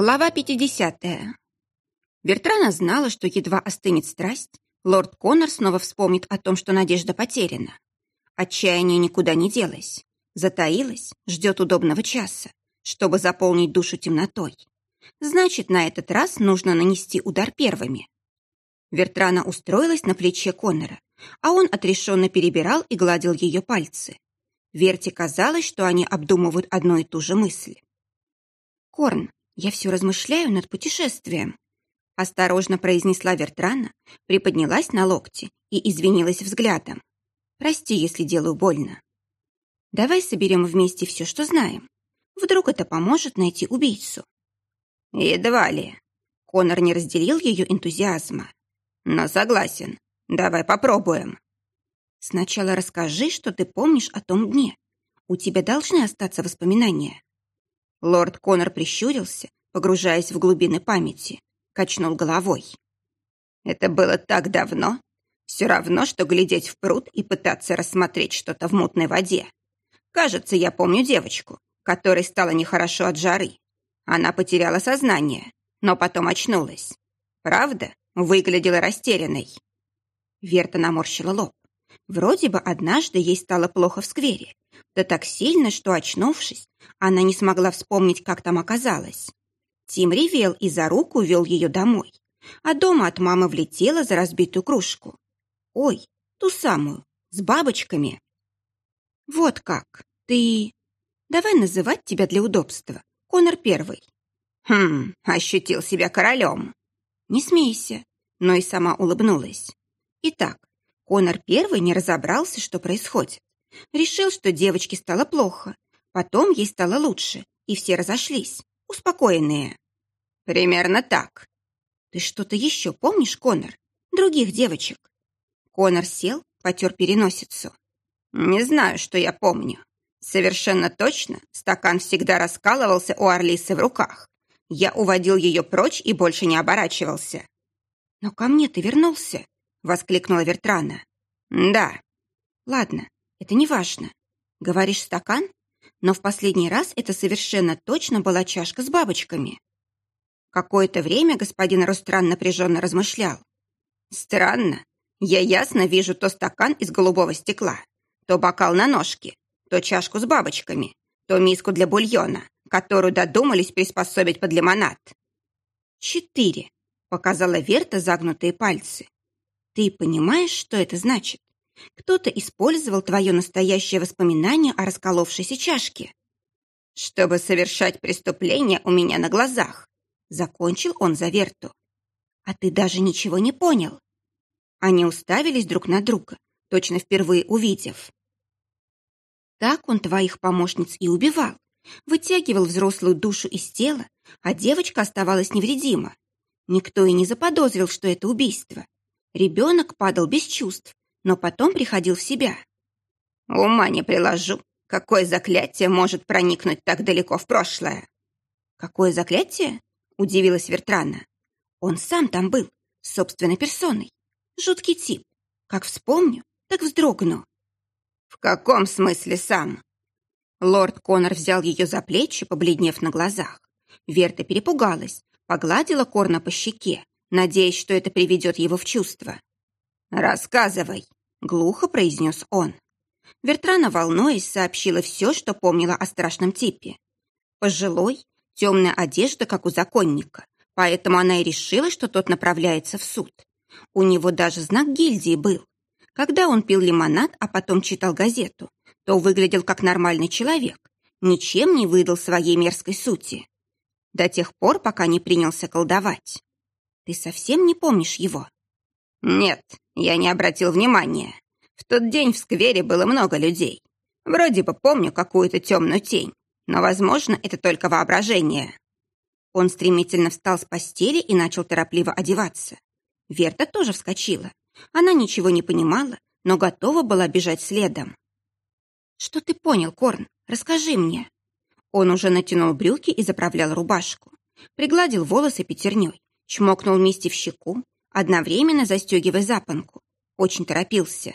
Глава 50. Вертрана знала, что едва остынет страсть, лорд Коннор снова вспомнит о том, что надежда потеряна. Отчаяние никуда не делось. Затаилось, ждет удобного часа, чтобы заполнить душу темнотой. Значит, на этот раз нужно нанести удар первыми. Вертрана устроилась на плече Коннора, а он отрешенно перебирал и гладил ее пальцы. Верте казалось, что они обдумывают одну и ту же мысль. «Корн, я все размышляю над путешествием», осторожно произнесла Вертрана, приподнялась на локте и извинилась взглядом. «Прости, если делаю больно. Давай соберем вместе все, что знаем. Вдруг это поможет найти убийцу». «Едва ли». Конор не разделил ее энтузиазма. «Но согласен. Давай попробуем». «Сначала расскажи, что ты помнишь о том дне. У тебя должны остаться воспоминания». Лорд Конор прищурился, погружаясь в глубины памяти, качнул головой. «Это было так давно. Все равно, что глядеть в пруд и пытаться рассмотреть что-то в мутной воде. Кажется, я помню девочку, которой стало нехорошо от жары. Она потеряла сознание, но потом очнулась. Правда? Выглядела растерянной». Верта наморщила лоб. Вроде бы однажды ей стало плохо в сквере, да так сильно, что, очнувшись, она не смогла вспомнить, как там оказалась. Тим ревел и за руку вел ее домой, а дома от мамы влетела за разбитую кружку. Ой, ту самую, с бабочками. Вот как, ты... Давай называть тебя для удобства. Конор Первый. Хм, ощутил себя королем. Не смейся, но и сама улыбнулась. Итак, Конор Первый не разобрался, что происходит. Решил, что девочке стало плохо. Потом ей стало лучше, и все разошлись, успокоенные. Примерно так. Ты что-то еще помнишь, Конор? Других девочек? Конор сел, потер переносицу. Не знаю, что я помню. Совершенно точно стакан всегда раскалывался у Орлисы в руках. Я уводил ее прочь и больше не оборачивался. «Но ко мне ты вернулся!» — воскликнула Вертрана. «Да». «Ладно, это не важно. Говоришь, стакан? Но в последний раз это совершенно точно была чашка с бабочками. Какое-то время господин Рустран напряженно размышлял. Странно. Я ясно вижу то стакан из голубого стекла, то бокал на ножке, то чашку с бабочками, то миску для бульона, которую додумались приспособить под лимонад. «Четыре», — показала Верта загнутые пальцы. «Ты понимаешь, что это значит?» Кто-то использовал твое настоящее воспоминание о расколовшейся чашке. Чтобы совершать преступление у меня на глазах. Закончил он за Верту. А ты даже ничего не понял. Они уставились друг на друга, точно впервые увидев. Так он твоих помощниц и убивал. Вытягивал взрослую душу из тела, а девочка оставалась невредима. Никто и не заподозрил, что это убийство. Ребенок падал без чувств, но потом приходил в себя. «Ума не приложу. Какое заклятие может проникнуть так далеко в прошлое?» «Какое заклятие?» — удивилась Вертрана. «Он сам там был, собственной персоной. Жуткий тип. Как вспомню, так вздрогну». «В каком смысле сам?» Лорд Конор взял ее за плечи, побледнев на глазах. Верта перепугалась, погладила Корна по щеке, надеясь, что это приведет его в чувство. «Рассказывай», глухо произнес он. Вертрана, волнуясь, сообщила все, что помнила о страшном типе. Пожилой, темная одежда, как у законника, поэтому она и решила, что тот направляется в суд. У него даже знак гильдии был. Когда он пил лимонад, а потом читал газету, то выглядел как нормальный человек, ничем не выдал своей мерзкой сути. До тех пор, пока не принялся колдовать. Ты совсем не помнишь его? «Нет, я не обратил внимания. В тот день в сквере было много людей. Вроде бы помню какую-то темную тень, но, возможно, это только воображение». Он стремительно встал с постели и начал торопливо одеваться. Верта тоже вскочила. Она ничего не понимала, но готова была бежать следом. «Что ты понял, Корн? Расскажи мне». Он уже натянул брюки и заправлял рубашку. Пригладил волосы пятерней, чмокнул Мисти в щеку, одновременно застегивая запонку. Очень торопился.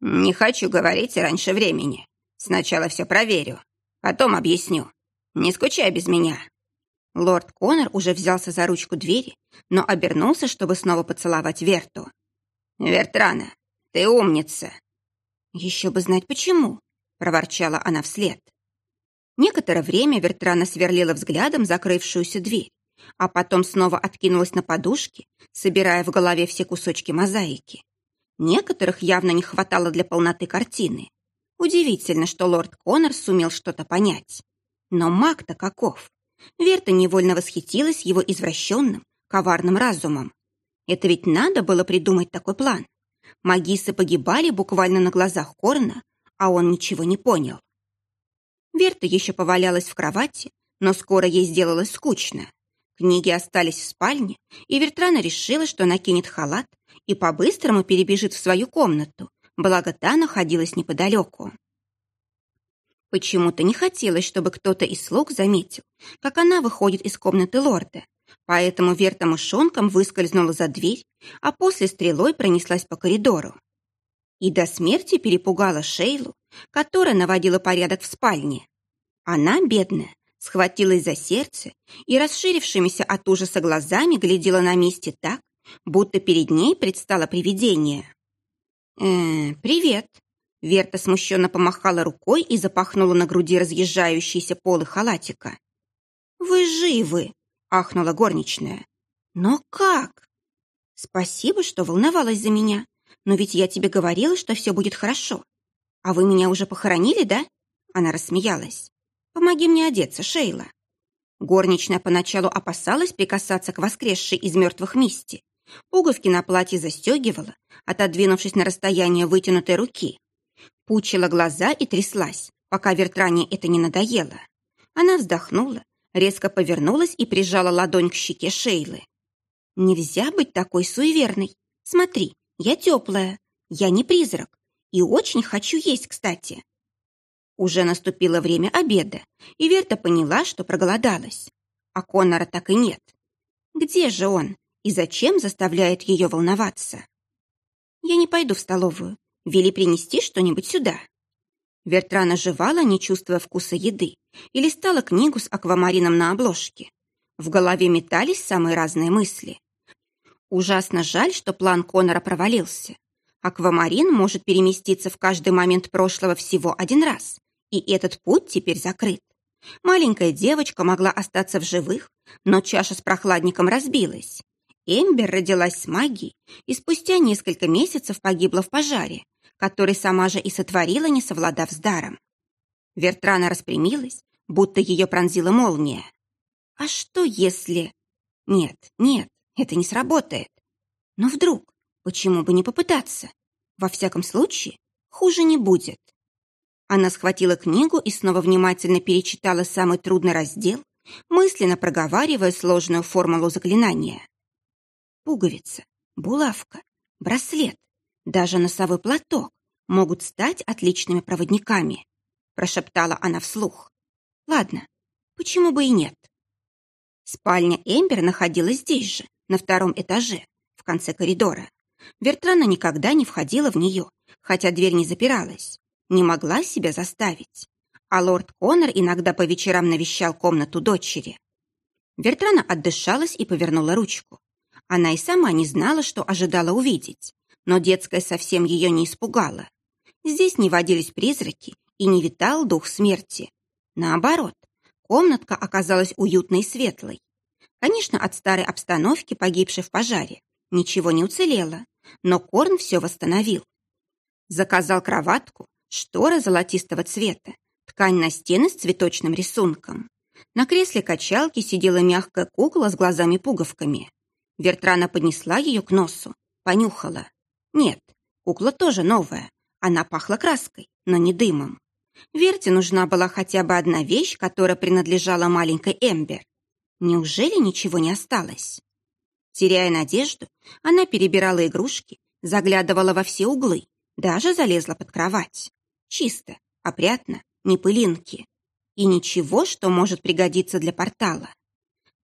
«Не хочу говорить раньше времени. Сначала все проверю, потом объясню. Не скучай без меня». Лорд Конор уже взялся за ручку двери, но обернулся, чтобы снова поцеловать Верту. «Вертрана, ты умница!» «Еще бы знать почему», — проворчала она вслед. Некоторое время Вертрана сверлила взглядом закрывшуюся дверь, а потом снова откинулась на подушки, собирая в голове все кусочки мозаики. Некоторых явно не хватало для полноты картины. Удивительно, что лорд Коннор сумел что-то понять. Но маг-то каков? Верта невольно восхитилась его извращенным, коварным разумом. Это ведь надо было придумать такой план. Магисы погибали буквально на глазах Корна, а он ничего не понял. Верта еще повалялась в кровати, но скоро ей сделалось скучно. Книги остались в спальне, и Вертрана решила, что накинет халат и по-быстрому перебежит в свою комнату, благо та находилась неподалеку. Почему-то не хотелось, чтобы кто-то из слуг заметил, как она выходит из комнаты лорда, поэтому Верта мышонком выскользнула за дверь, а после стрелой пронеслась по коридору. И до смерти перепугала Шейлу, которая наводила порядок в спальне. Она, бедная, схватилась за сердце и расширившимися от ужаса глазами глядела на месте так, будто перед ней предстало привидение. «Э, привет!» Верта смущенно помахала рукой и запахнула на груди разъезжающиеся полы халатика. «Вы живы!» — ахнула горничная. «Но как?» «Спасибо, что волновалась за меня. Но ведь я тебе говорила, что все будет хорошо. А вы меня уже похоронили, да?» Она рассмеялась. «Помоги мне одеться, Шейла». Горничная поначалу опасалась прикасаться к воскресшей из мертвых Мисти. Пуговки на платье застегивала, отодвинувшись на расстояние вытянутой руки. Пучила глаза и тряслась, пока Вертране это не надоело. Она вздохнула, резко повернулась и прижала ладонь к щеке Шейлы. «Нельзя быть такой суеверной. Смотри, я теплая, я не призрак и очень хочу есть, кстати». Уже наступило время обеда, и Верта поняла, что проголодалась. А Конора так и нет. Где же он и зачем заставляет ее волноваться? «Я не пойду в столовую. Вели принести что-нибудь сюда». Вертрана жевала, не чувствуя вкуса еды, и листала книгу с аквамарином на обложке. В голове метались самые разные мысли. Ужасно жаль, что план Конора провалился. Аквамарин может переместиться в каждый момент прошлого всего один раз, и этот путь теперь закрыт. Маленькая девочка могла остаться в живых, но чаша с прохладником разбилась. Эмбер родилась с магией и спустя несколько месяцев погибла в пожаре, который сама же и сотворила, не совладав с даром. Вертрана распрямилась, будто ее пронзила молния. А что если... Нет, нет, это не сработает. Но вдруг, почему бы не попытаться? Во всяком случае, хуже не будет. Она схватила книгу и снова внимательно перечитала самый трудный раздел, мысленно проговаривая сложную формулу заклинания. Пуговица, булавка, браслет, даже носовой платок могут стать отличными проводниками, прошептала она вслух. Ладно, почему бы и нет? Спальня Эмбер находилась здесь же, на втором этаже, в конце коридора. Вертрана никогда не входила в нее, хотя дверь не запиралась не могла себя заставить. А лорд Коннор иногда по вечерам навещал комнату дочери. Вертрана отдышалась и повернула ручку. Она и сама не знала, что ожидала увидеть, но детская совсем ее не испугала. Здесь не водились призраки и не витал дух смерти. Наоборот, комнатка оказалась уютной и светлой. Конечно, от старой обстановки, погибшей в пожаре, ничего не уцелело, но Корн все восстановил. Заказал кроватку, Шторы золотистого цвета, ткань на стены с цветочным рисунком. На кресле качалки сидела мягкая кукла с глазами-пуговками. Вертрана поднесла ее к носу, понюхала. Нет, кукла тоже новая. Она пахла краской, но не дымом. Верте нужна была хотя бы одна вещь, которая принадлежала маленькой Эмбер. Неужели ничего не осталось? Теряя надежду, она перебирала игрушки, заглядывала во все углы, даже залезла под кровать. Чисто, опрятно, не пылинки. И ничего, что может пригодиться для портала.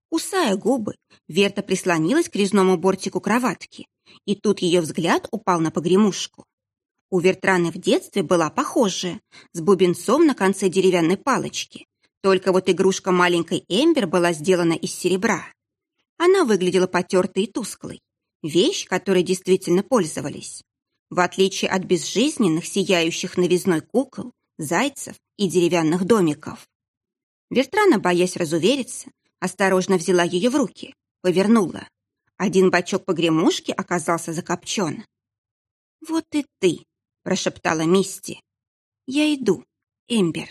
Кусая губы, Верта прислонилась к резному бортику кроватки, и тут ее взгляд упал на погремушку. У Вертраны в детстве была похожая, с бубенцом на конце деревянной палочки, Только вот игрушка маленькой Эмбер была сделана из серебра. Она выглядела потертой и тусклой. Вещь, которой действительно пользовались. В отличие от безжизненных, сияющих новизной кукол, зайцев и деревянных домиков. Вертрана, боясь разувериться, осторожно взяла ее в руки, повернула. Один бачок погремушки оказался закопчен. «Вот и ты», — прошептала Мисти. «Я иду, Эмбер».